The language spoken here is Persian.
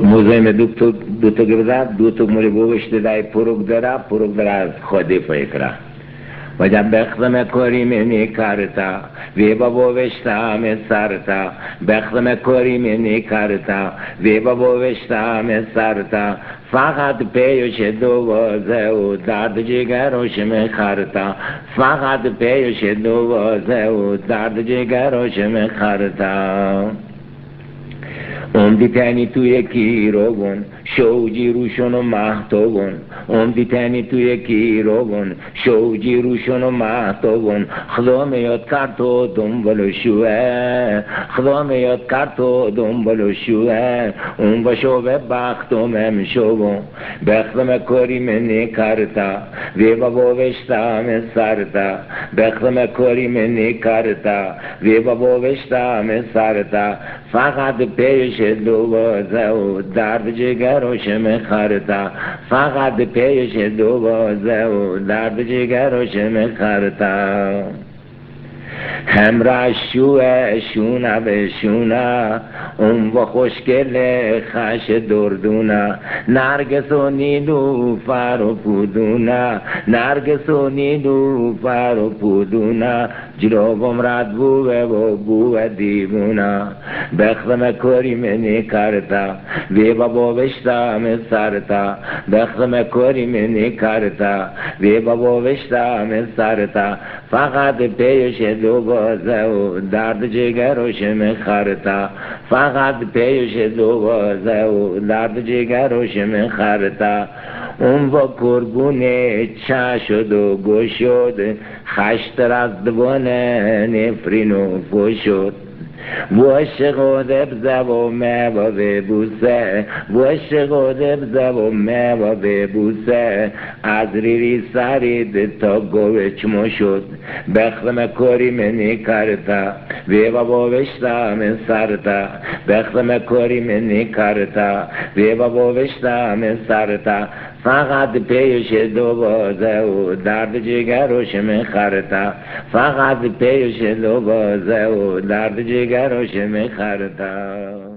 Muzejme duto gvda, duto mure bovishte dai puruk dara, puruk dara az khode fekra. وجب بخدم کری کرتا وی با وشتم سرتا بخدم کری کرتا وی با وشتم سرتا فقط پیش دوازه و درد جگرش خرتا فقط پیش دوازه و درد جگرش خرتا عمدی تنی توی کیروگون شوجی روشون و محتوبون عمدی تنی توی کیروگون شوجی روشون و محتوبون خدا میاد کرد تو دنبال شوه خدا میاد کرد تو دنبال شوه اون با شوه بختم هم شوون بختم کاری منی کرتا وی بابا وشتم سرتا بختم کاری منی کرتا وی بابا وشتم سرتا فقط پیش دوازه و درد جگرشم خرتا فقط پیش دوازه و درد جگرشم خرتا همراه شوه شونه به شونه اون با خوشگل خش دردونه نرگس و نیلو فر و پودونه نرگس و نیلو فر و پودونه جلوبم رد بوه و بوه دیوونه بخدم منی کرتا وی بابا وشتم سرتا. بخدم منی کرتا وی بابا وشتم سرتا. فقط پیش دو بازه و درد جگرش مخرتا فقط پیش دو بازه و درد جگرش مخرتا اون با کرگونه چه شد و گشد خشتر از دوانه نفرین و وعشق و دبزه و و ببوسه وعشق و دبزه و ببوسه از ریری سرید تا گوچمو شد بخدم کاری منی کرتا وی بابا وشتم سرتا بخدم کاری منی کرتا وی بابا وشتم سرتا فقط پیش دو بازه و درد جگرش میخرتا فقط پیش دو بازه و درد جگرش میخرتا